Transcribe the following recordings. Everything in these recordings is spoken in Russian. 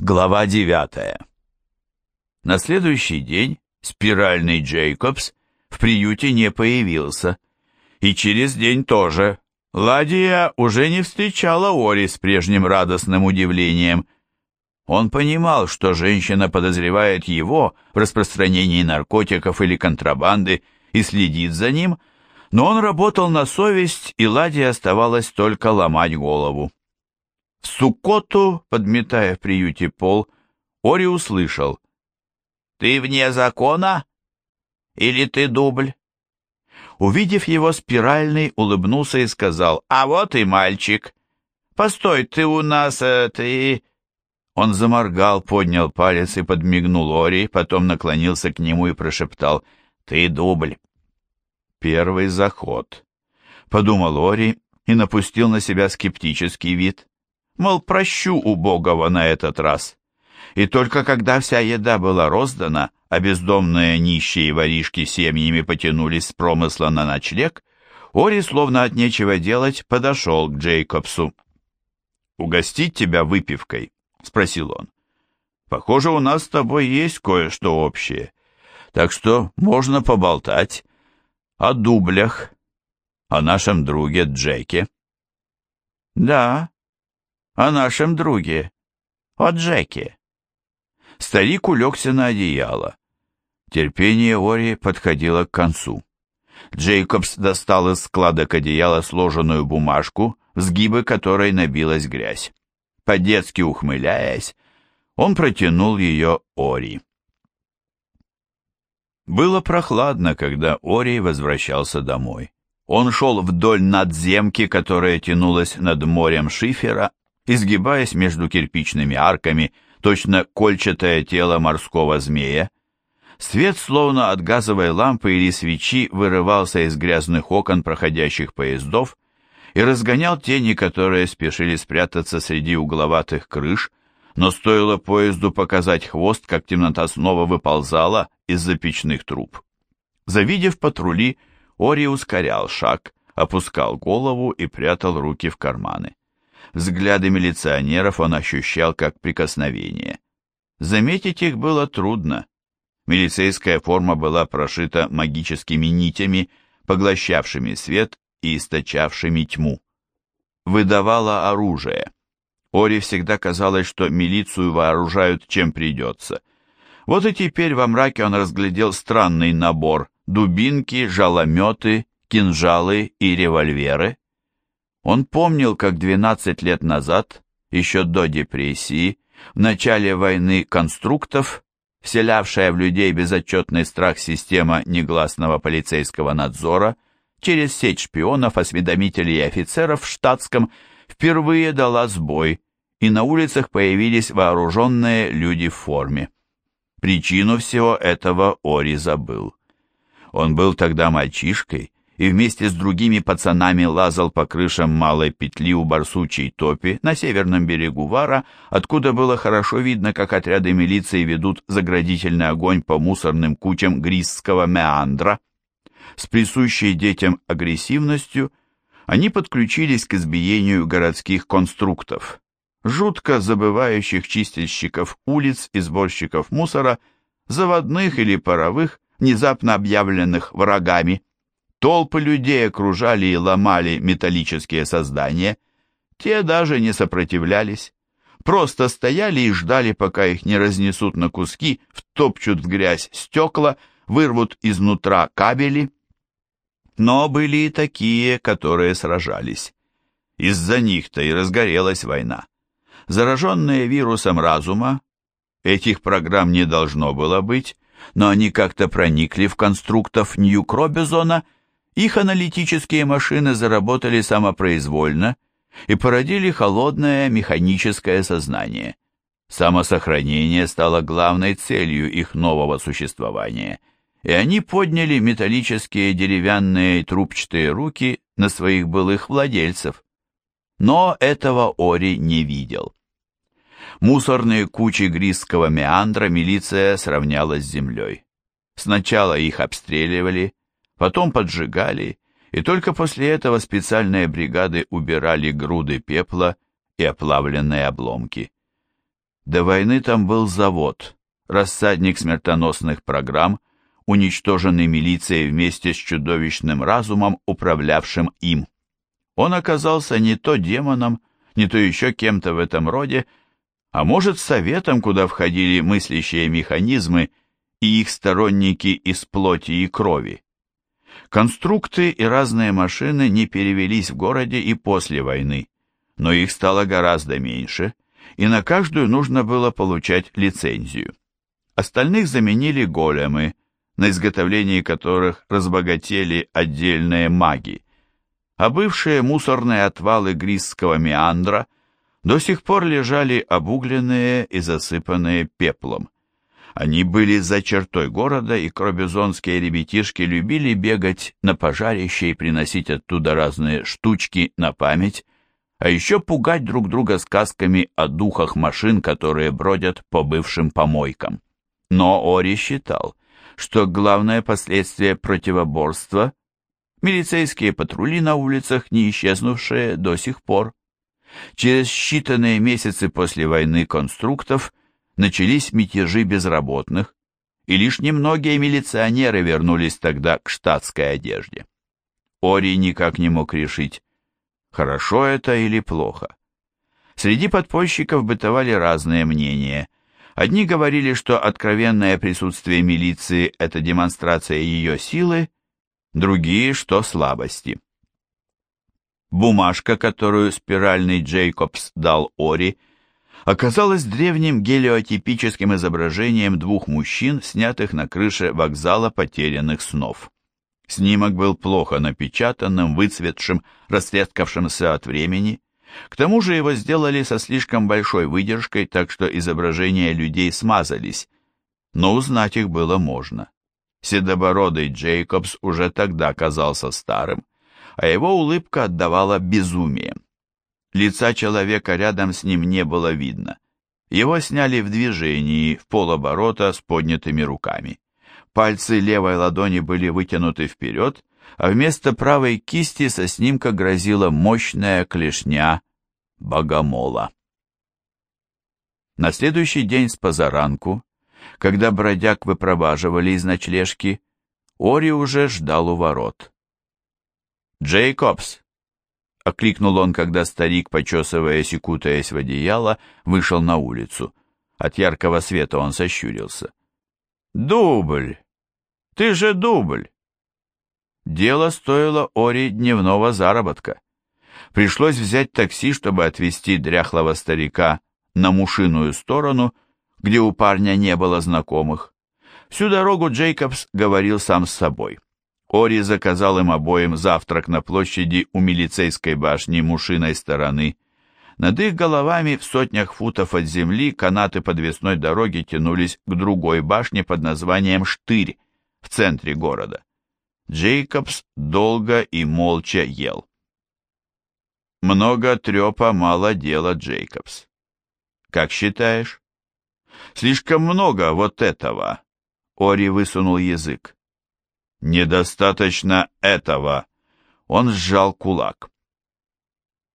Глава 9. На следующий день спиральный Джейкобс в приюте не появился. И через день тоже. Ладия уже не встречала Ори с прежним радостным удивлением. Он понимал, что женщина подозревает его в распространении наркотиков или контрабанды и следит за ним, но он работал на совесть, и Ладия оставалось только ломать голову. В Суккоту, подметая в приюте пол, Ори услышал. «Ты вне закона? Или ты дубль?» Увидев его, спиральный улыбнулся и сказал, «А вот и мальчик. Постой, ты у нас, э, ты...» Он заморгал, поднял палец и подмигнул Ори, потом наклонился к нему и прошептал, «Ты дубль». «Первый заход», — подумал Ори и напустил на себя скептический вид мол, прощу убогого на этот раз. И только когда вся еда была роздана, а бездомные нищие воришки семьями потянулись с промысла на ночлег, Ори, словно от нечего делать, подошел к Джейкобсу. «Угостить тебя выпивкой?» — спросил он. «Похоже, у нас с тобой есть кое-что общее, так что можно поболтать о дублях, о нашем друге Джеке». «Да, о нашем друге, о Джеке. Старик улегся на одеяло. Терпение Ори подходило к концу. Джейкобс достал из складок одеяла сложенную бумажку, в сгибы которой набилась грязь. По-детски ухмыляясь, он протянул ее Ори. Было прохладно, когда Ори возвращался домой. Он шел вдоль надземки, которая тянулась над морем шифера, изгибаясь между кирпичными арками, точно кольчатое тело морского змея. Свет, словно от газовой лампы или свечи, вырывался из грязных окон проходящих поездов и разгонял тени, которые спешили спрятаться среди угловатых крыш, но стоило поезду показать хвост, как темнота снова выползала из-за труб. Завидев патрули, Ори ускорял шаг, опускал голову и прятал руки в карманы. Взгляды милиционеров он ощущал как прикосновение. Заметить их было трудно. Милицейская форма была прошита магическими нитями, поглощавшими свет и источавшими тьму. Выдавала оружие. Ори всегда казалось, что милицию вооружают чем придется. Вот и теперь во мраке он разглядел странный набор – дубинки, жалометы, кинжалы и револьверы. Он помнил, как 12 лет назад, еще до депрессии, в начале войны конструктов, вселявшая в людей безотчетный страх система негласного полицейского надзора, через сеть шпионов, осведомителей и офицеров в штатском, впервые дала сбой, и на улицах появились вооруженные люди в форме. Причину всего этого Ори забыл. Он был тогда мальчишкой, и вместе с другими пацанами лазал по крышам малой петли у Барсучей топи на северном берегу Вара, откуда было хорошо видно, как отряды милиции ведут заградительный огонь по мусорным кучам Грисского меандра. С присущей детям агрессивностью они подключились к избиению городских конструктов, жутко забывающих чистильщиков улиц и сборщиков мусора, заводных или паровых, внезапно объявленных врагами. Толпы людей окружали и ломали металлические создания. Те даже не сопротивлялись. Просто стояли и ждали, пока их не разнесут на куски, втопчут в грязь стекла, вырвут изнутра кабели. Но были и такие, которые сражались. Из-за них-то и разгорелась война. Зараженные вирусом разума, этих программ не должно было быть, но они как-то проникли в конструктов Нью-Кробизона их аналитические машины заработали самопроизвольно и породили холодное механическое сознание. Самосохранение стало главной целью их нового существования, и они подняли металлические деревянные трубчатые руки на своих былых владельцев. Но этого Ори не видел. Мусорные кучи грисского меандра милиция сравняла с землей. Сначала их обстреливали, потом поджигали, и только после этого специальные бригады убирали груды пепла и оплавленные обломки. До войны там был завод, рассадник смертоносных программ, уничтоженный милицией вместе с чудовищным разумом, управлявшим им. Он оказался не то демоном, не то еще кем-то в этом роде, а может советом, куда входили мыслящие механизмы и их сторонники из плоти и крови. Конструкты и разные машины не перевелись в городе и после войны, но их стало гораздо меньше, и на каждую нужно было получать лицензию. Остальных заменили големы, на изготовлении которых разбогатели отдельные маги, а бывшие мусорные отвалы Грисского меандра до сих пор лежали обугленные и засыпанные пеплом. Они были за чертой города, и кробизонские ребятишки любили бегать на пожарище и приносить оттуда разные штучки на память, а еще пугать друг друга сказками о духах машин, которые бродят по бывшим помойкам. Но Ори считал, что главное последствие противоборства – милицейские патрули на улицах, не исчезнувшие до сих пор. Через считанные месяцы после войны конструктов начались мятежи безработных, и лишь немногие милиционеры вернулись тогда к штатской одежде. Ори никак не мог решить, хорошо это или плохо. Среди подпольщиков бытовали разные мнения. Одни говорили, что откровенное присутствие милиции – это демонстрация ее силы, другие, что слабости. Бумажка, которую спиральный Джейкобс дал Ори, оказалась древним гелиотипическим изображением двух мужчин, снятых на крыше вокзала потерянных снов. Снимок был плохо напечатанным, выцветшим, растрескавшимся от времени. К тому же его сделали со слишком большой выдержкой, так что изображения людей смазались, но узнать их было можно. Седобородый Джейкобс уже тогда казался старым, а его улыбка отдавала безумием. Лица человека рядом с ним не было видно. Его сняли в движении, в полоборота с поднятыми руками. Пальцы левой ладони были вытянуты вперед, а вместо правой кисти со снимка грозила мощная клешня богомола. На следующий день с позаранку, когда бродяг выпроваживали из ночлежки, Ори уже ждал у ворот. «Джейкобс!» — окликнул он, когда старик, почесываясь и кутаясь в одеяло, вышел на улицу. От яркого света он сощурился. «Дубль! Ты же дубль!» Дело стоило Ори дневного заработка. Пришлось взять такси, чтобы отвезти дряхлого старика на мушиную сторону, где у парня не было знакомых. Всю дорогу Джейкобс говорил сам с собой. Ори заказал им обоим завтрак на площади у милицейской башни мушиной стороны. Над их головами в сотнях футов от земли канаты подвесной дороги тянулись к другой башне под названием Штырь в центре города. Джейкобс долго и молча ел. Много трепа, мало дела, Джейкобс. Как считаешь? Слишком много вот этого. Ори высунул язык. Недостаточно этого. Он сжал кулак.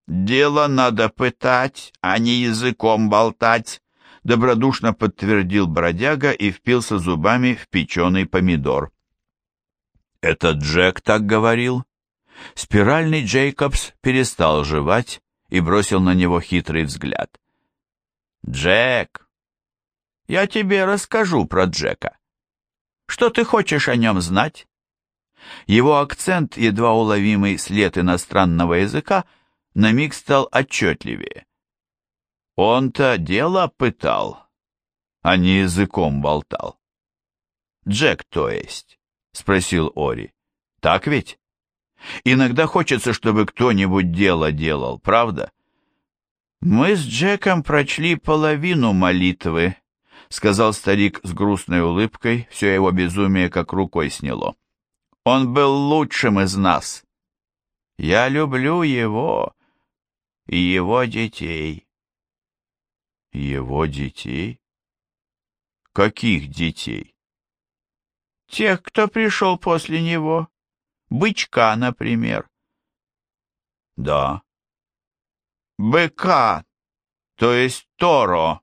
Дело надо пытать, а не языком болтать, добродушно подтвердил бродяга и впился зубами в печеный помидор. Это Джек так говорил? Спиральный Джейкобс перестал жевать и бросил на него хитрый взгляд. «Джек! Я тебе расскажу про Джека. Что ты хочешь о нем знать?» Его акцент, едва уловимый след иностранного языка, на миг стал отчетливее. Он-то дело пытал, а не языком болтал. «Джек, то есть?» — спросил Ори. «Так ведь? Иногда хочется, чтобы кто-нибудь дело делал, правда?» «Мы с Джеком прочли половину молитвы», — сказал старик с грустной улыбкой, все его безумие как рукой сняло. Он был лучшим из нас. Я люблю его и его детей. Его детей? Каких детей? Тех, кто пришел после него. Бычка, например. Да. Быка, то есть Торо.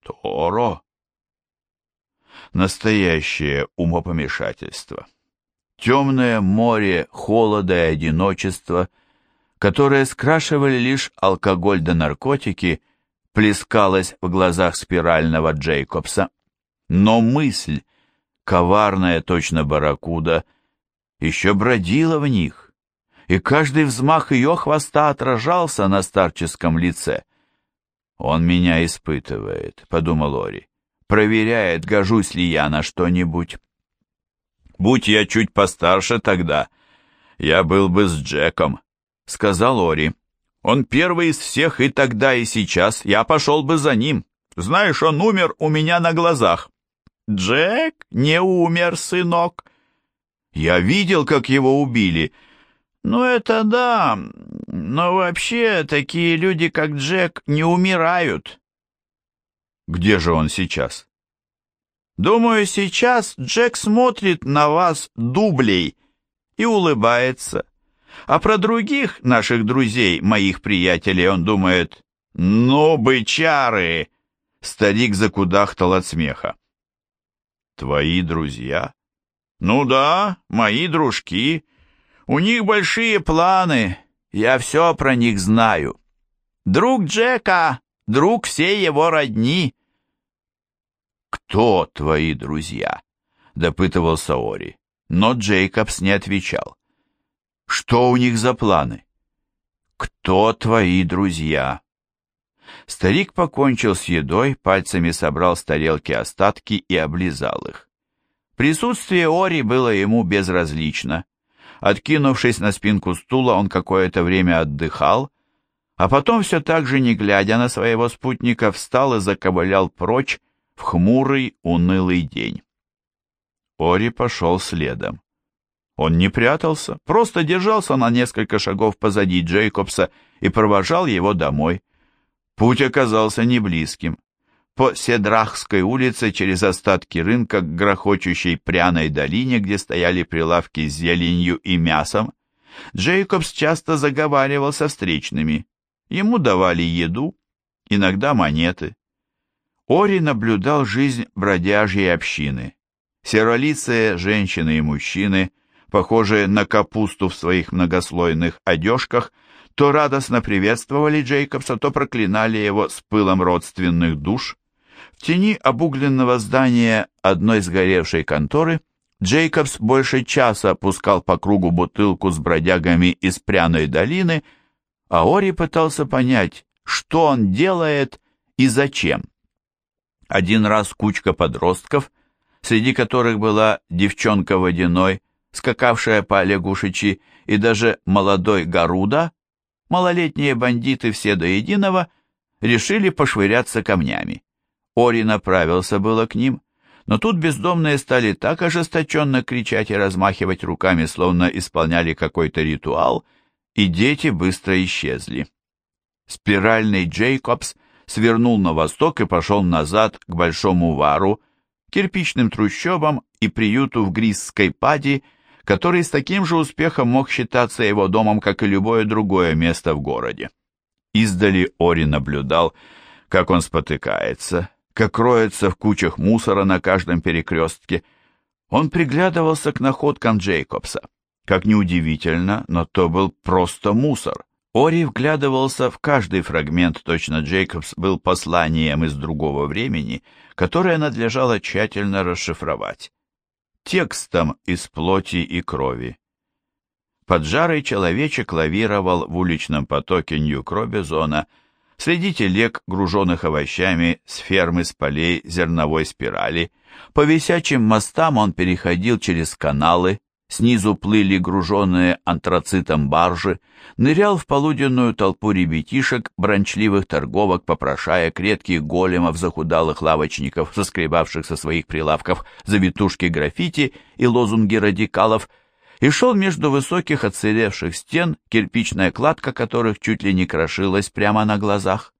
Торо. Настоящее умопомешательство. Темное море холода и одиночества, которое скрашивали лишь алкоголь да наркотики, плескалось в глазах спирального Джейкобса. Но мысль, коварная точно барракуда, еще бродила в них, и каждый взмах ее хвоста отражался на старческом лице. «Он меня испытывает», — подумал Ори, — «проверяет, гожусь ли я на что-нибудь». «Будь я чуть постарше тогда, я был бы с Джеком», — сказал Ори. «Он первый из всех и тогда, и сейчас. Я пошел бы за ним. Знаешь, он умер у меня на глазах». «Джек не умер, сынок». «Я видел, как его убили». «Ну, это да, но вообще такие люди, как Джек, не умирают». «Где же он сейчас?» «Думаю, сейчас Джек смотрит на вас дублей и улыбается. А про других наших друзей, моих приятелей, он думает, ну, бычары!» Старик закудахтал от смеха. Твои друзья? Ну да, мои дружки. У них большие планы. Я все про них знаю. Друг Джека, друг всей его родни. Кто твои друзья? Допытывался Ори. Но Джейкобс не отвечал. Что у них за планы? Кто твои друзья? Старик покончил с едой, пальцами собрал с тарелки остатки и облизал их. Присутствие Ори было ему безразлично. Откинувшись на спинку стула, он какое-то время отдыхал, а потом все так же, не глядя на своего спутника, встал и заковылял прочь в хмурый, унылый день. Ори пошел следом. Он не прятался, просто держался на несколько шагов позади Джейкобса и провожал его домой. Путь оказался неблизким. По Седрахской улице через остатки рынка к грохочущей пряной долине, где стояли прилавки с зеленью и мясом, Джейкобс часто заговаривал со встречными. Ему давали еду, иногда монеты. Ори наблюдал жизнь бродяжьей общины. Серолицые женщины и мужчины, похожие на капусту в своих многослойных одежках – то радостно приветствовали Джейкобса, то проклинали его с пылом родственных душ. В тени обугленного здания одной сгоревшей конторы Джейкобс больше часа пускал по кругу бутылку с бродягами из пряной долины, а Ори пытался понять, что он делает и зачем. Один раз кучка подростков, среди которых была девчонка водяной, скакавшая по лягушечи, и даже молодой Гаруда, малолетние бандиты все до единого решили пошвыряться камнями. Ори направился было к ним, но тут бездомные стали так ожесточенно кричать и размахивать руками, словно исполняли какой-то ритуал, и дети быстро исчезли. Спиральный Джейкобс свернул на восток и пошел назад к Большому Вару, кирпичным трущобам и приюту в Грисской пади, который с таким же успехом мог считаться его домом, как и любое другое место в городе. Издали Ори наблюдал, как он спотыкается, как роется в кучах мусора на каждом перекрестке. Он приглядывался к находкам Джейкобса. Как неудивительно, но то был просто мусор. Ори вглядывался в каждый фрагмент, точно Джейкобс был посланием из другого времени, которое надлежало тщательно расшифровать текстом из плоти и крови. Поджарый человечек лавировал в уличном потоке Нью-Кробизона среди телег, груженных овощами с фермы с полей зерновой спирали. По висячим мостам он переходил через каналы, снизу плыли груженные антрацитом баржи, нырял в полуденную толпу ребятишек, брончливых торговок, попрошаек, редких големов, захудалых лавочников, соскребавших со своих прилавков завитушки граффити и лозунги радикалов, и шел между высоких отсыревших стен, кирпичная кладка которых чуть ли не крошилась прямо на глазах.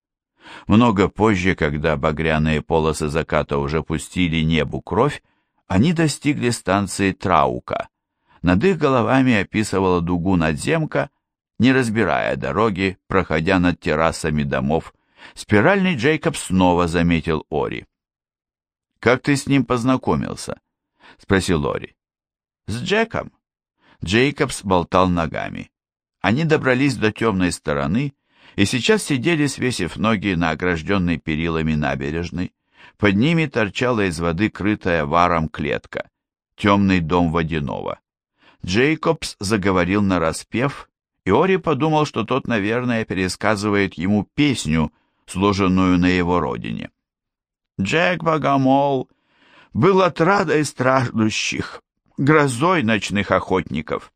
Много позже, когда багряные полосы заката уже пустили небу кровь, они достигли станции Траука — над их головами описывала дугу надземка, не разбирая дороги, проходя над террасами домов, Спиральный Джейкоб снова заметил Ори. «Как ты с ним познакомился?» — спросил Ори. «С Джеком». Джейкобс болтал ногами. Они добрались до темной стороны и сейчас сидели, свесив ноги на огражденной перилами набережной. Под ними торчала из воды крытая варом клетка, темный дом водяного. Джейкобс заговорил на распев, и Ори подумал, что тот, наверное, пересказывает ему песню, сложенную на его родине. Джек Богомол был отрадой страждущих, грозой ночных охотников.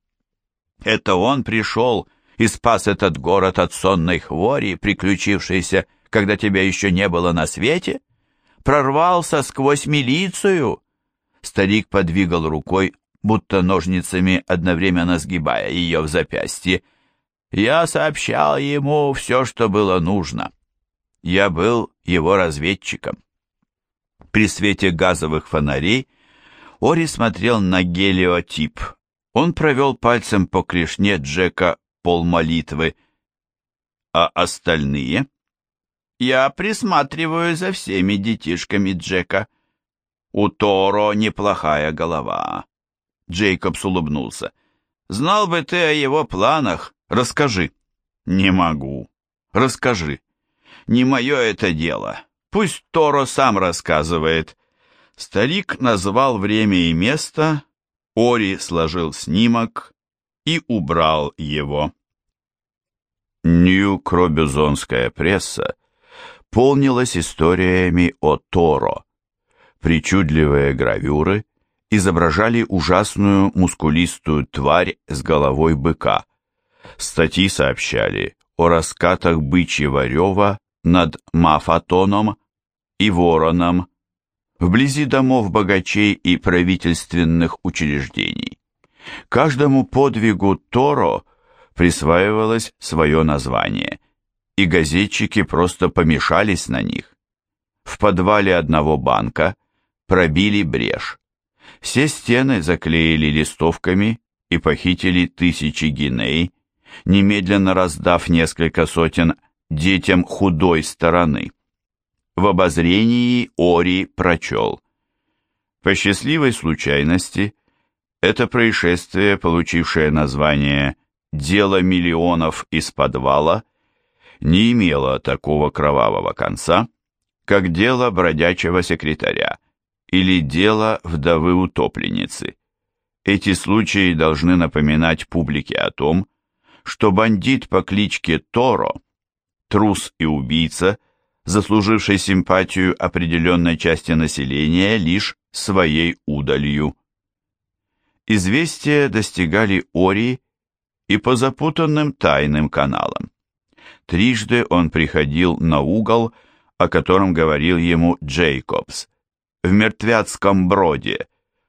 Это он пришел и спас этот город от сонной хвори, приключившейся, когда тебя еще не было на свете? Прорвался сквозь милицию? Старик подвигал рукой, будто ножницами одновременно сгибая ее в запястье. Я сообщал ему все, что было нужно. Я был его разведчиком. При свете газовых фонарей Ори смотрел на гелиотип. Он провел пальцем по клешне Джека полмолитвы. А остальные? Я присматриваю за всеми детишками Джека. У Торо неплохая голова. Джейкобс улыбнулся. Знал бы ты о его планах, расскажи. Не могу. Расскажи. Не мое это дело. Пусть Торо сам рассказывает. Старик назвал время и место, Ори сложил снимок и убрал его. Нью-Кробюзонская пресса полнилась историями о Торо. Причудливые гравюры изображали ужасную мускулистую тварь с головой быка. Статьи сообщали о раскатах бычьего рева над Мафатоном и Вороном, вблизи домов богачей и правительственных учреждений. Каждому подвигу Торо присваивалось свое название, и газетчики просто помешались на них. В подвале одного банка пробили брешь. Все стены заклеили листовками и похитили тысячи гиней, немедленно раздав несколько сотен детям худой стороны. В обозрении Ори прочел. По счастливой случайности, это происшествие, получившее название «Дело миллионов из подвала», не имело такого кровавого конца, как дело бродячего секретаря или дело вдовы-утопленницы. Эти случаи должны напоминать публике о том, что бандит по кличке Торо, трус и убийца – заслуживший симпатию определенной части населения лишь своей удалью. Известия достигали Ори и по запутанным тайным каналам. Трижды он приходил на угол, о котором говорил ему Джейкобс, в мертвяцком броде,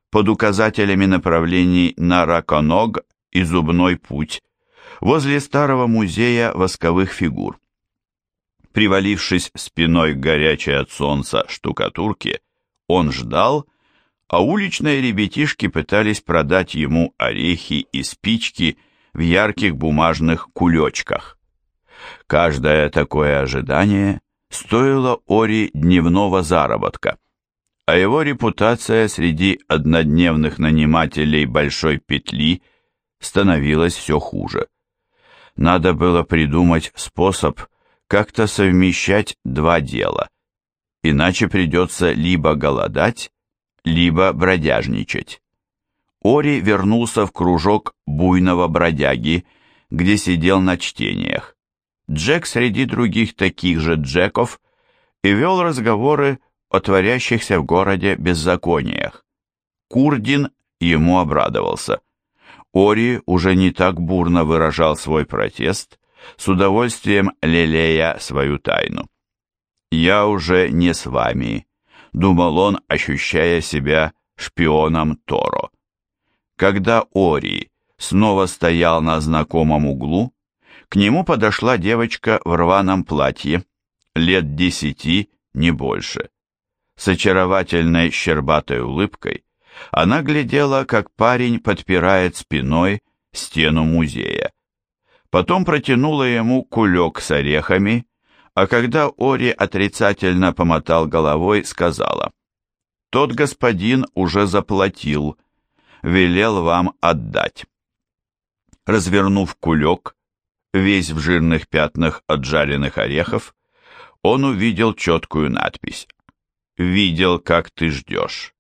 под указателями направлений на Раконог и Зубной путь, возле старого музея восковых фигур. Привалившись спиной к горячей от солнца штукатурке, он ждал, а уличные ребятишки пытались продать ему орехи и спички в ярких бумажных кулечках. Каждое такое ожидание стоило Ори дневного заработка, а его репутация среди однодневных нанимателей большой петли становилась все хуже. Надо было придумать способ как-то совмещать два дела, иначе придется либо голодать, либо бродяжничать. Ори вернулся в кружок буйного бродяги, где сидел на чтениях. Джек среди других таких же Джеков и вел разговоры о творящихся в городе беззакониях. Курдин ему обрадовался. Ори уже не так бурно выражал свой протест, с удовольствием лелея свою тайну. «Я уже не с вами», — думал он, ощущая себя шпионом Торо. Когда Ори снова стоял на знакомом углу, к нему подошла девочка в рваном платье, лет десяти, не больше. С очаровательной щербатой улыбкой она глядела, как парень подпирает спиной стену музея. Потом протянула ему кулек с орехами, а когда Ори отрицательно помотал головой, сказала, «Тот господин уже заплатил, велел вам отдать». Развернув кулек, весь в жирных пятнах от жареных орехов, он увидел четкую надпись. «Видел, как ты ждешь.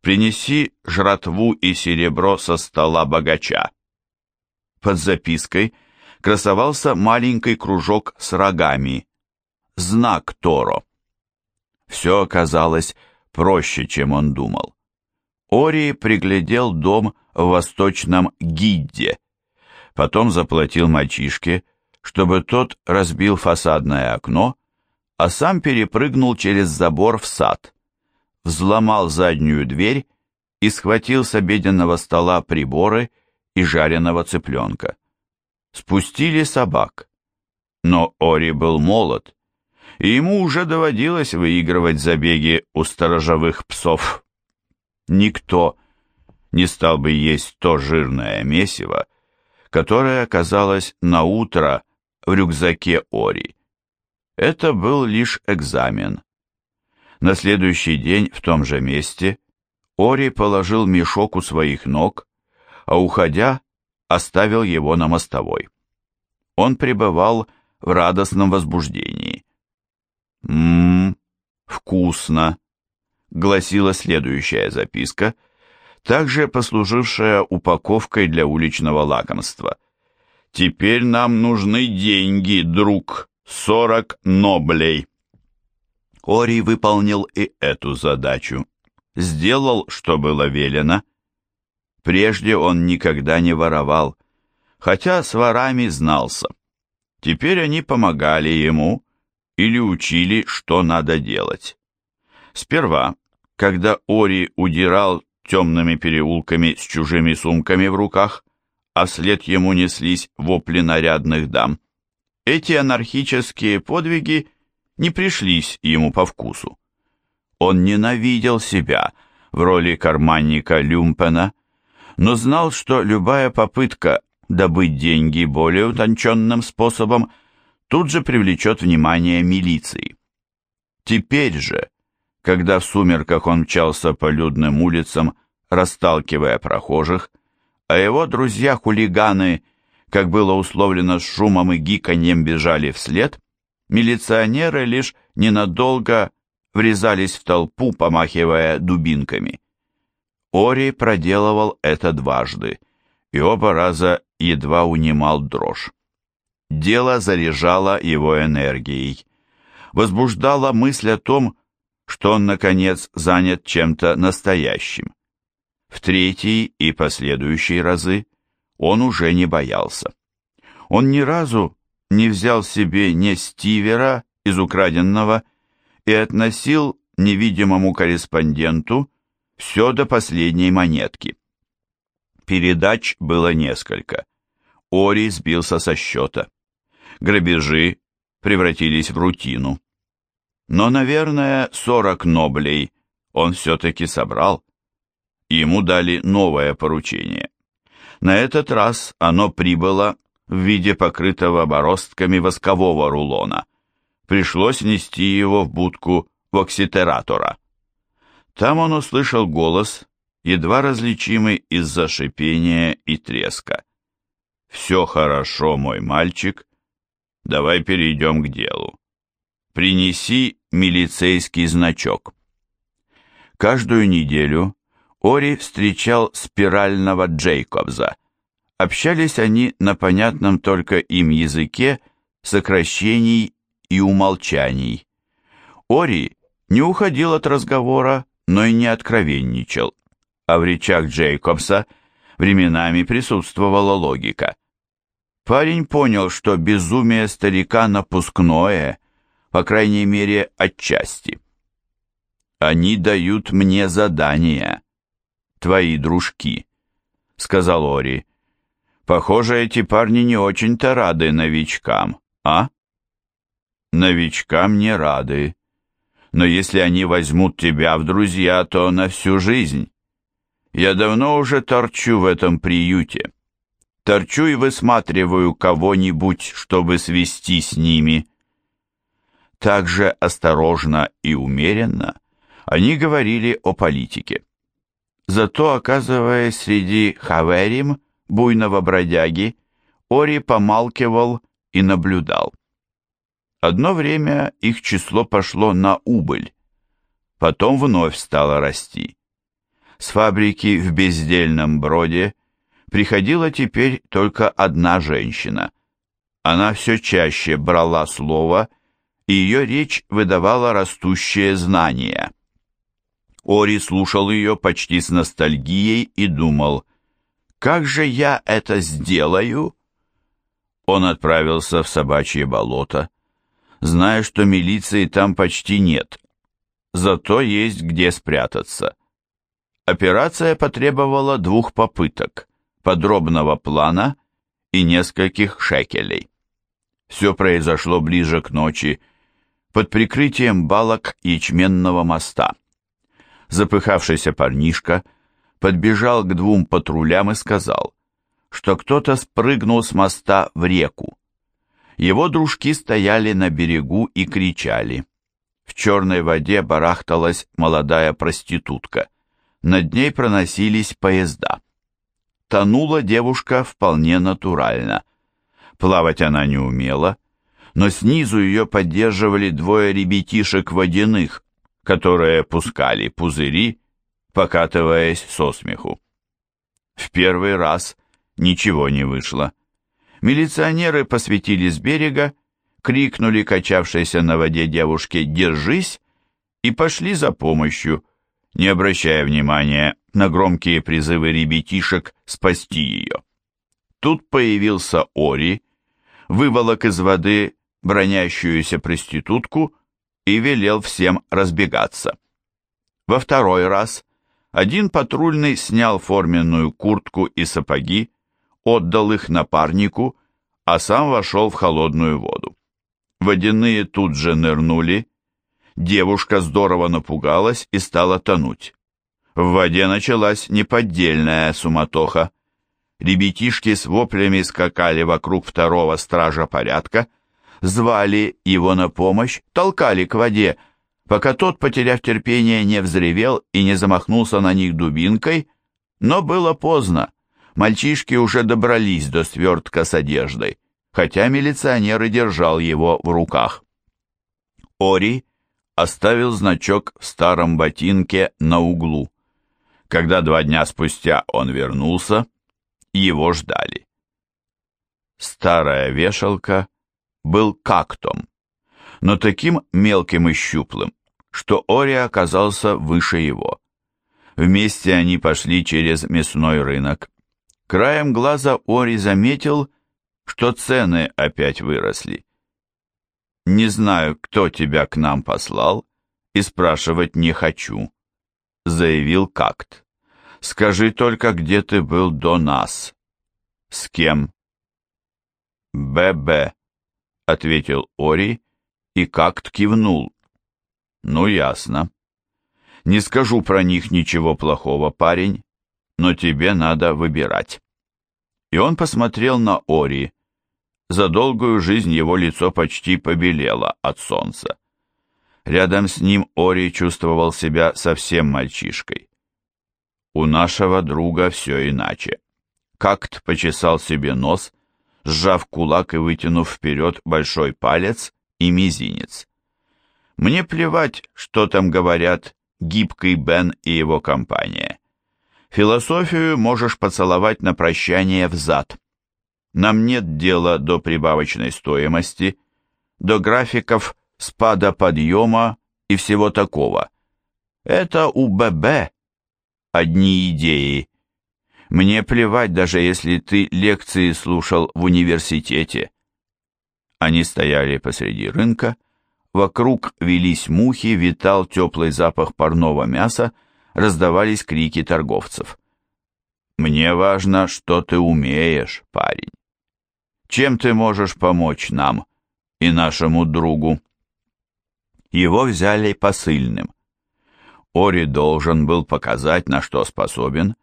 Принеси жратву и серебро со стола богача». Под запиской красовался маленький кружок с рогами, знак Торо. Все оказалось проще, чем он думал. Ори приглядел дом в восточном Гидде, потом заплатил мальчишке, чтобы тот разбил фасадное окно, а сам перепрыгнул через забор в сад, взломал заднюю дверь и схватил с обеденного стола приборы и жареного цыпленка. Спустили собак. Но Ори был молод, и ему уже доводилось выигрывать забеги у сторожевых псов. Никто не стал бы есть то жирное месиво, которое оказалось на утро в рюкзаке Ори. Это был лишь экзамен. На следующий день в том же месте Ори положил мешок у своих ног, а уходя, оставил его на мостовой. Он пребывал в радостном возбуждении. «Ммм, вкусно», — гласила следующая записка, также послужившая упаковкой для уличного лакомства. «Теперь нам нужны деньги, друг, сорок ноблей». Ори выполнил и эту задачу. Сделал, что было велено. Прежде он никогда не воровал, хотя с ворами знался. Теперь они помогали ему, или учили, что надо делать. Сперва, когда Ори удирал темными переулками с чужими сумками в руках, а вслед ему неслись вопли нарядных дам, эти анархические подвиги не пришлись ему по вкусу. Он ненавидел себя в роли карманника Люмпена, но знал, что любая попытка добыть деньги более утонченным способом – тут же привлечет внимание милиции. Теперь же, когда в сумерках он мчался по людным улицам, расталкивая прохожих, а его друзья-хулиганы, как было условлено с шумом и гиканьем, бежали вслед, милиционеры лишь ненадолго врезались в толпу, помахивая дубинками. Ори проделывал это дважды, и оба раза едва унимал дрожь. Дело заряжало его энергией. Возбуждала мысль о том, что он, наконец, занят чем-то настоящим. В третий и последующие разы он уже не боялся. Он ни разу не взял себе ни стивера из украденного и относил невидимому корреспонденту все до последней монетки. Передач было несколько. Ори сбился со счета грабежи превратились в рутину. Но, наверное, 40 ноблей он все-таки собрал. Ему дали новое поручение. На этот раз оно прибыло в виде покрытого бороздками воскового рулона. Пришлось нести его в будку вокситератора. Там он услышал голос, едва различимый из-за шипения и треска. «Все хорошо, мой мальчик, Давай перейдем к делу. Принеси милицейский значок. Каждую неделю Ори встречал спирального Джейкобза. Общались они на понятном только им языке сокращений и умолчаний. Ори не уходил от разговора, но и не откровенничал, а в речах Джейкобса временами присутствовала логика. Парень понял, что безумие старика напускное, по крайней мере, отчасти. «Они дают мне задания, твои дружки», — сказал Ори. «Похоже, эти парни не очень-то рады новичкам, а?» «Новичкам не рады. Но если они возьмут тебя в друзья, то на всю жизнь. Я давно уже торчу в этом приюте». Торчу и высматриваю кого-нибудь, чтобы свести с ними. Также осторожно и умеренно они говорили о политике. Зато, оказываясь среди хаверим, буйного бродяги, Ори помалкивал и наблюдал. Одно время их число пошло на убыль, потом вновь стало расти. С фабрики в бездельном броде приходила теперь только одна женщина. Она все чаще брала слово, и ее речь выдавала растущее знание. Ори слушал ее почти с ностальгией и думал, «Как же я это сделаю?» Он отправился в собачье болото, зная, что милиции там почти нет, зато есть где спрятаться. Операция потребовала двух попыток, подробного плана и нескольких шекелей. Все произошло ближе к ночи, под прикрытием балок ячменного моста. Запыхавшийся парнишка подбежал к двум патрулям и сказал, что кто-то спрыгнул с моста в реку. Его дружки стояли на берегу и кричали. В черной воде барахталась молодая проститутка. Над ней проносились поезда. Тонула девушка вполне натурально. Плавать она не умела, но снизу ее поддерживали двое ребятишек водяных, которые пускали пузыри, покатываясь со смеху. В первый раз ничего не вышло. Милиционеры посветили с берега, крикнули качавшейся на воде девушке «Держись!» и пошли за помощью, не обращая внимания на громкие призывы ребятишек спасти ее. Тут появился Ори, выволок из воды бронящуюся проститутку и велел всем разбегаться. Во второй раз один патрульный снял форменную куртку и сапоги, отдал их напарнику, а сам вошел в холодную воду. Водяные тут же нырнули, девушка здорово напугалась и стала тонуть. В воде началась неподдельная суматоха. Ребятишки с воплями скакали вокруг второго стража порядка, звали его на помощь, толкали к воде, пока тот, потеряв терпение, не взревел и не замахнулся на них дубинкой, но было поздно. Мальчишки уже добрались до свертка с одеждой, хотя милиционер и держал его в руках. Ори оставил значок в старом ботинке на углу. Когда два дня спустя он вернулся, его ждали. Старая вешалка был кактом, но таким мелким и щуплым, что Ори оказался выше его. Вместе они пошли через мясной рынок. Краем глаза Ори заметил, что цены опять выросли. «Не знаю, кто тебя к нам послал, и спрашивать не хочу», — заявил Какт. «Скажи только, где ты был до нас». «С кем?» «ББ», — ответил Ори, и Какт кивнул. «Ну, ясно. Не скажу про них ничего плохого, парень, но тебе надо выбирать». И он посмотрел на Ори. За долгую жизнь его лицо почти побелело от солнца. Рядом с ним Ори чувствовал себя совсем мальчишкой. У нашего друга все иначе. Какт почесал себе нос, сжав кулак и вытянув вперед большой палец и мизинец. Мне плевать, что там говорят гибкий Бен и его компания. Философию можешь поцеловать на прощание в зад. Нам нет дела до прибавочной стоимости, до графиков спада подъема и всего такого. Это у ББ одни идеи. Мне плевать, даже если ты лекции слушал в университете. Они стояли посреди рынка, вокруг велись мухи, витал теплый запах парного мяса, раздавались крики торговцев. «Мне важно, что ты умеешь, парень. Чем ты можешь помочь нам и нашему другу?» Его взяли посыльным. Ори должен был показать, на что способен,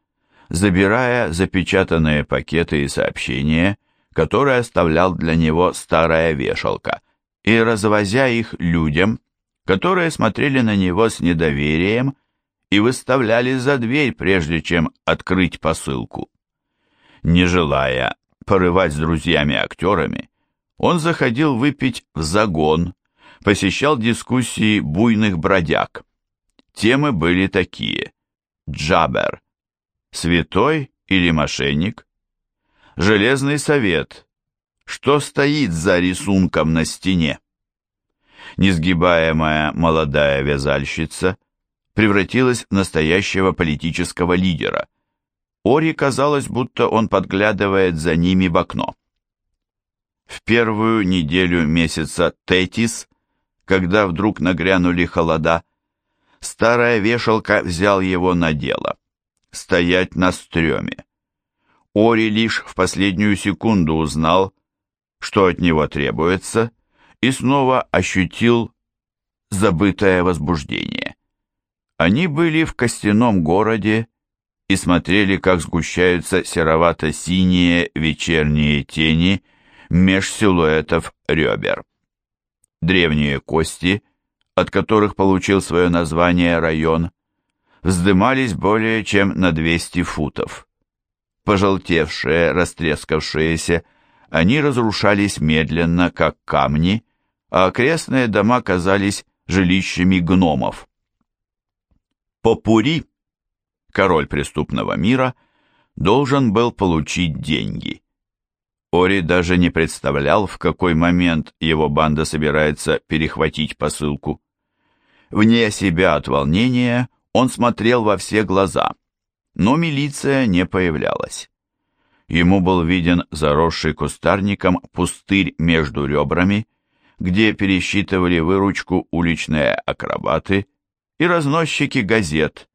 забирая запечатанные пакеты и сообщения, которые оставлял для него старая вешалка, и развозя их людям, которые смотрели на него с недоверием и выставляли за дверь, прежде чем открыть посылку. Не желая порывать с друзьями-актерами, он заходил выпить в загон, посещал дискуссии буйных бродяг. Темы были такие. Джабер. Святой или мошенник? Железный совет. Что стоит за рисунком на стене? Несгибаемая молодая вязальщица превратилась в настоящего политического лидера. Ори казалось, будто он подглядывает за ними в окно. В первую неделю месяца Тетис, когда вдруг нагрянули холода, старая вешалка взял его на дело. Стоять на стреме. Ори лишь в последнюю секунду узнал, что от него требуется, и снова ощутил забытое возбуждение. Они были в костяном городе и смотрели, как сгущаются серовато-синие вечерние тени меж силуэтов ребер. Древние кости, от которых получил свое название район, вздымались более чем на 200 футов. Пожелтевшие, растрескавшиеся, они разрушались медленно, как камни, а окрестные дома казались жилищами гномов. Попури, король преступного мира, должен был получить деньги. Ори даже не представлял, в какой момент его банда собирается перехватить посылку. Вне себя от волнения он смотрел во все глаза, но милиция не появлялась. Ему был виден заросший кустарником пустырь между ребрами, где пересчитывали выручку уличные акробаты и разносчики газет,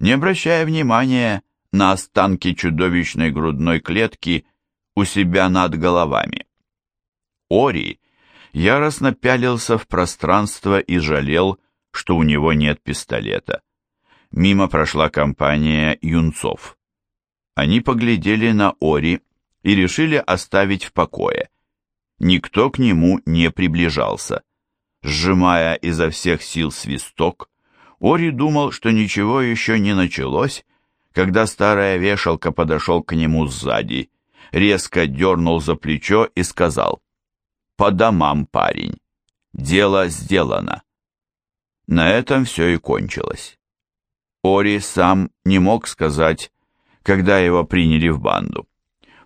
не обращая внимания на останки чудовищной грудной клетки у себя над головами. Ори яростно пялился в пространство и жалел, что у него нет пистолета. Мимо прошла компания юнцов. Они поглядели на Ори и решили оставить в покое. Никто к нему не приближался. Сжимая изо всех сил свисток, Ори думал, что ничего еще не началось, когда старая вешалка подошел к нему сзади, резко дернул за плечо и сказал «По домам, парень, дело сделано». На этом все и кончилось. Ори сам не мог сказать, когда его приняли в банду.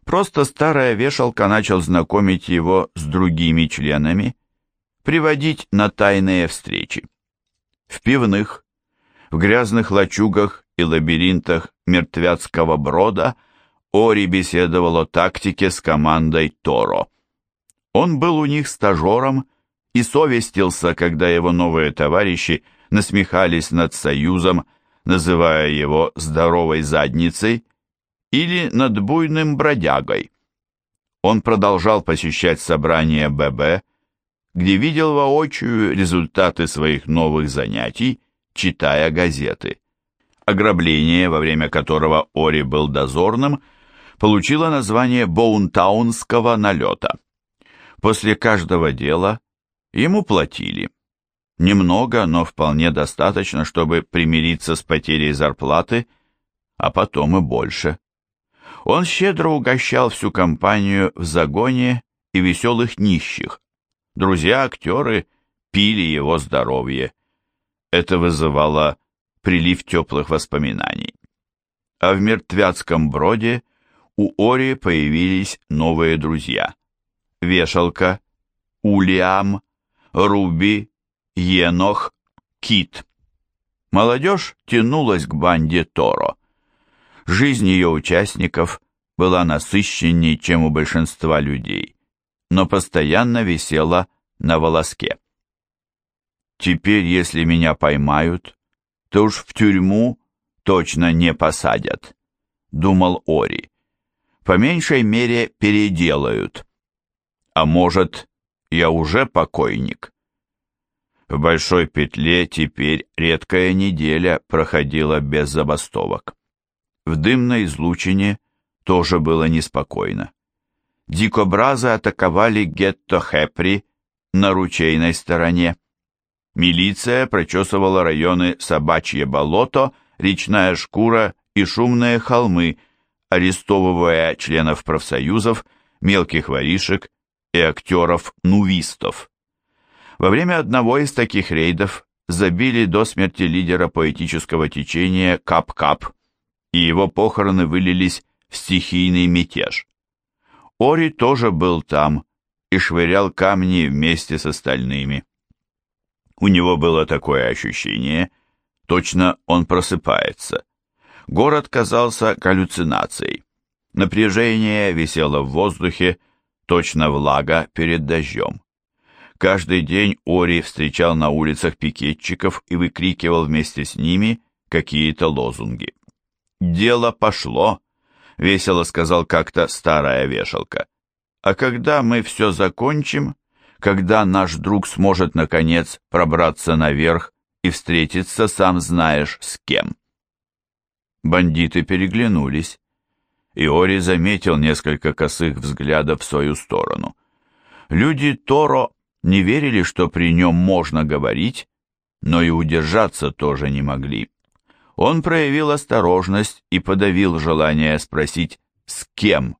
Просто старая вешалка начал знакомить его с другими членами, приводить на тайные встречи. В пивных, в грязных лачугах и лабиринтах мертвяцкого брода Ори беседовал о тактике с командой Торо. Он был у них стажером и совестился, когда его новые товарищи насмехались над союзом, называя его «здоровой задницей», или над буйным бродягой. Он продолжал посещать собрания ББ, где видел воочию результаты своих новых занятий, читая газеты. Ограбление, во время которого Ори был дозорным, получило название Боунтаунского налета. После каждого дела ему платили. Немного, но вполне достаточно, чтобы примириться с потерей зарплаты, а потом и больше. Он щедро угощал всю компанию в загоне и веселых нищих. Друзья-актеры пили его здоровье. Это вызывало прилив теплых воспоминаний. А в мертвяцком броде у Ори появились новые друзья. Вешалка, Улиам, Руби, Енох, Кит. Молодежь тянулась к банде Торо. Жизнь ее участников была насыщенней, чем у большинства людей, но постоянно висела на волоске. «Теперь, если меня поймают, то уж в тюрьму точно не посадят», — думал Ори. «По меньшей мере переделают. А может, я уже покойник?» В большой петле теперь редкая неделя проходила без забастовок. В дымной излучине тоже было неспокойно. Дикобразы атаковали гетто Хепри, на ручейной стороне. Милиция прочесывала районы Собачье болото, Речная шкура и Шумные холмы, арестовывая членов профсоюзов, мелких воришек и актеров-нувистов. Во время одного из таких рейдов забили до смерти лидера поэтического течения Кап-Кап, и его похороны вылились в стихийный мятеж. Ори тоже был там и швырял камни вместе с остальными. У него было такое ощущение, точно он просыпается. Город казался галлюцинацией. Напряжение висело в воздухе, точно влага перед дождем. Каждый день Ори встречал на улицах пикетчиков и выкрикивал вместе с ними какие-то лозунги. «Дело пошло», — весело сказал как-то старая вешалка. «А когда мы все закончим, когда наш друг сможет, наконец, пробраться наверх и встретиться, сам знаешь, с кем?» Бандиты переглянулись, и Ори заметил несколько косых взглядов в свою сторону. Люди Торо не верили, что при нем можно говорить, но и удержаться тоже не могли. Он проявил осторожность и подавил желание спросить «с кем?».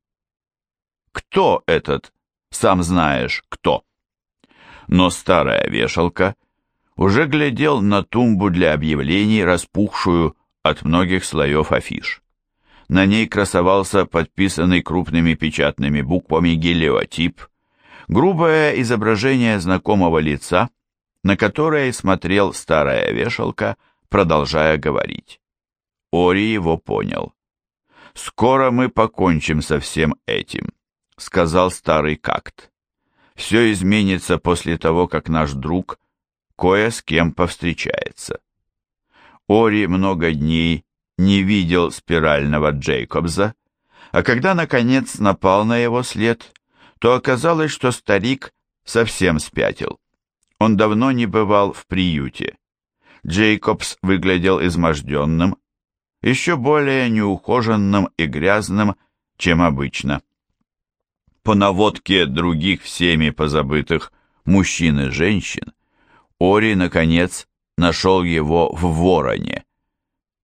«Кто этот? Сам знаешь, кто?» Но старая вешалка уже глядел на тумбу для объявлений, распухшую от многих слоев афиш. На ней красовался подписанный крупными печатными буквами гелиотип грубое изображение знакомого лица, на которое смотрел старая вешалка, продолжая говорить. Ори его понял. «Скоро мы покончим со всем этим», — сказал старый какт. «Все изменится после того, как наш друг кое с кем повстречается». Ори много дней не видел спирального Джейкобза, а когда, наконец, напал на его след, то оказалось, что старик совсем спятил. Он давно не бывал в приюте. Джейкобс выглядел изможденным, еще более неухоженным и грязным, чем обычно. По наводке других всеми позабытых мужчин и женщин, Ори, наконец, нашел его в Вороне.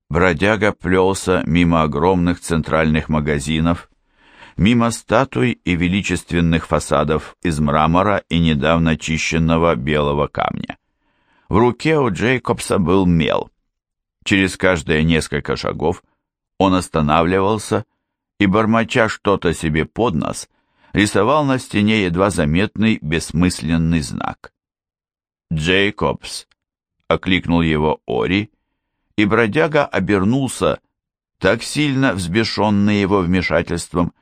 Бродяга плелся мимо огромных центральных магазинов, мимо статуй и величественных фасадов из мрамора и недавно чищенного белого камня. В руке у Джейкобса был мел. Через каждые несколько шагов он останавливался и, бормоча что-то себе под нос, рисовал на стене едва заметный бессмысленный знак. «Джейкобс!» — окликнул его Ори, и бродяга обернулся, так сильно взбешенный его вмешательством,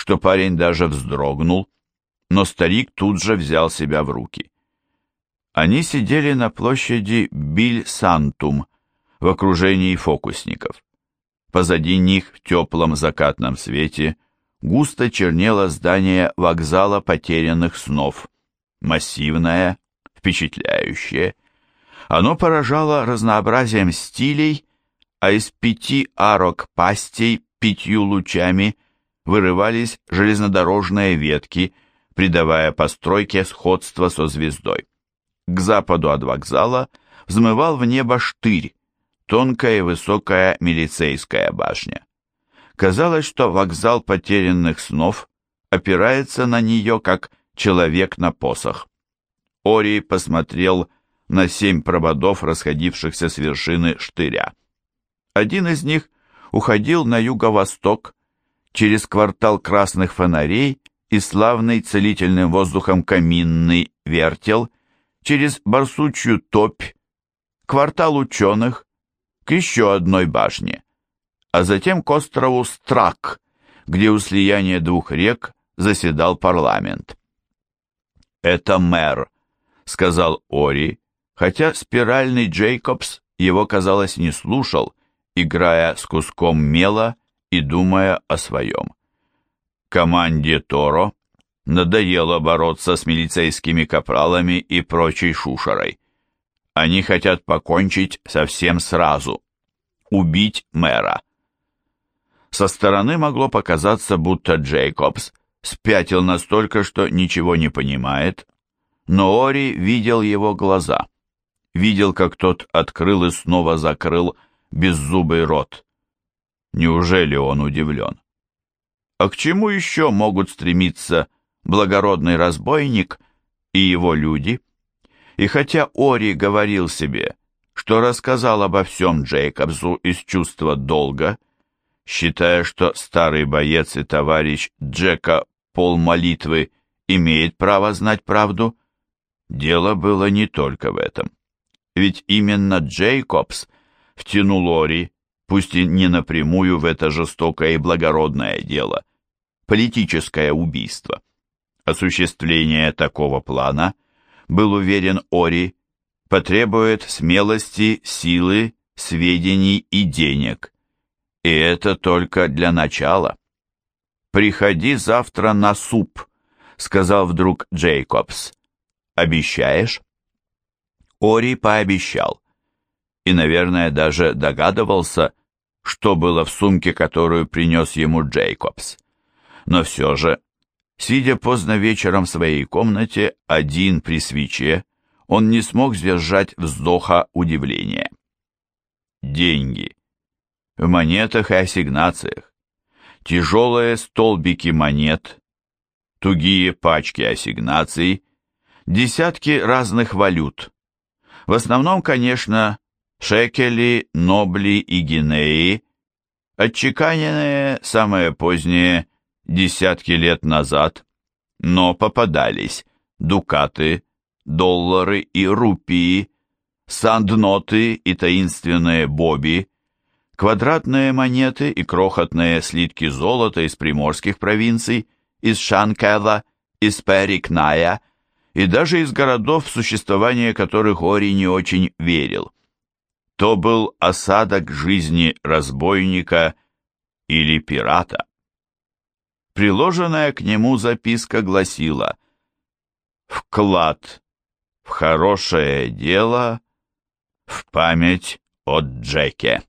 что парень даже вздрогнул, но старик тут же взял себя в руки. Они сидели на площади Биль-Сантум в окружении фокусников. Позади них в теплом закатном свете густо чернело здание вокзала потерянных снов. Массивное, впечатляющее. Оно поражало разнообразием стилей, а из пяти арок пастей пятью лучами – вырывались железнодорожные ветки, придавая постройке сходство со звездой. К западу от вокзала взмывал в небо штырь, тонкая и высокая милицейская башня. Казалось, что вокзал потерянных снов опирается на нее, как человек на посох. Ори посмотрел на семь проводов, расходившихся с вершины штыря. Один из них уходил на юго-восток, через квартал красных фонарей и славный целительным воздухом каминный вертел, через барсучью топь, квартал ученых, к еще одной башне, а затем к острову Страк, где у слияния двух рек заседал парламент. «Это мэр», — сказал Ори, хотя спиральный Джейкобс его, казалось, не слушал, играя с куском мела и думая о своем. Команде Торо надоело бороться с милицейскими капралами и прочей шушерой. Они хотят покончить совсем сразу. Убить мэра. Со стороны могло показаться, будто Джейкобс спятил настолько, что ничего не понимает, но Ори видел его глаза, видел, как тот открыл и снова закрыл беззубый рот. Неужели он удивлен? А к чему еще могут стремиться благородный разбойник и его люди? И хотя Ори говорил себе, что рассказал обо всем Джейкобсу из чувства долга, считая, что старый боец и товарищ Джека Пол молитвы имеет право знать правду, дело было не только в этом. Ведь именно Джейкобс втянул Ори, пусть и не напрямую, в это жестокое и благородное дело, политическое убийство. Осуществление такого плана, был уверен Ори, потребует смелости, силы, сведений и денег. И это только для начала. «Приходи завтра на суп», — сказал вдруг Джейкобс. «Обещаешь?» Ори пообещал. И, наверное, даже догадывался, что было в сумке, которую принес ему Джейкобс. Но все же, сидя поздно вечером в своей комнате, один при свече, он не смог сдержать вздоха удивления. Деньги. В монетах и ассигнациях. Тяжелые столбики монет, тугие пачки ассигнаций, десятки разных валют. В основном, конечно, шекели, нобли и гинеи, отчеканенные самые поздние десятки лет назад, но попадались дукаты, доллары и рупии, сандноты и таинственные боби, квадратные монеты и крохотные слитки золота из приморских провинций, из Шанкела, из Перикная и даже из городов, в существование которых Ори не очень верил. То был осадок жизни разбойника или пирата. Приложенная к нему записка гласила «Вклад в хорошее дело в память о Джеке».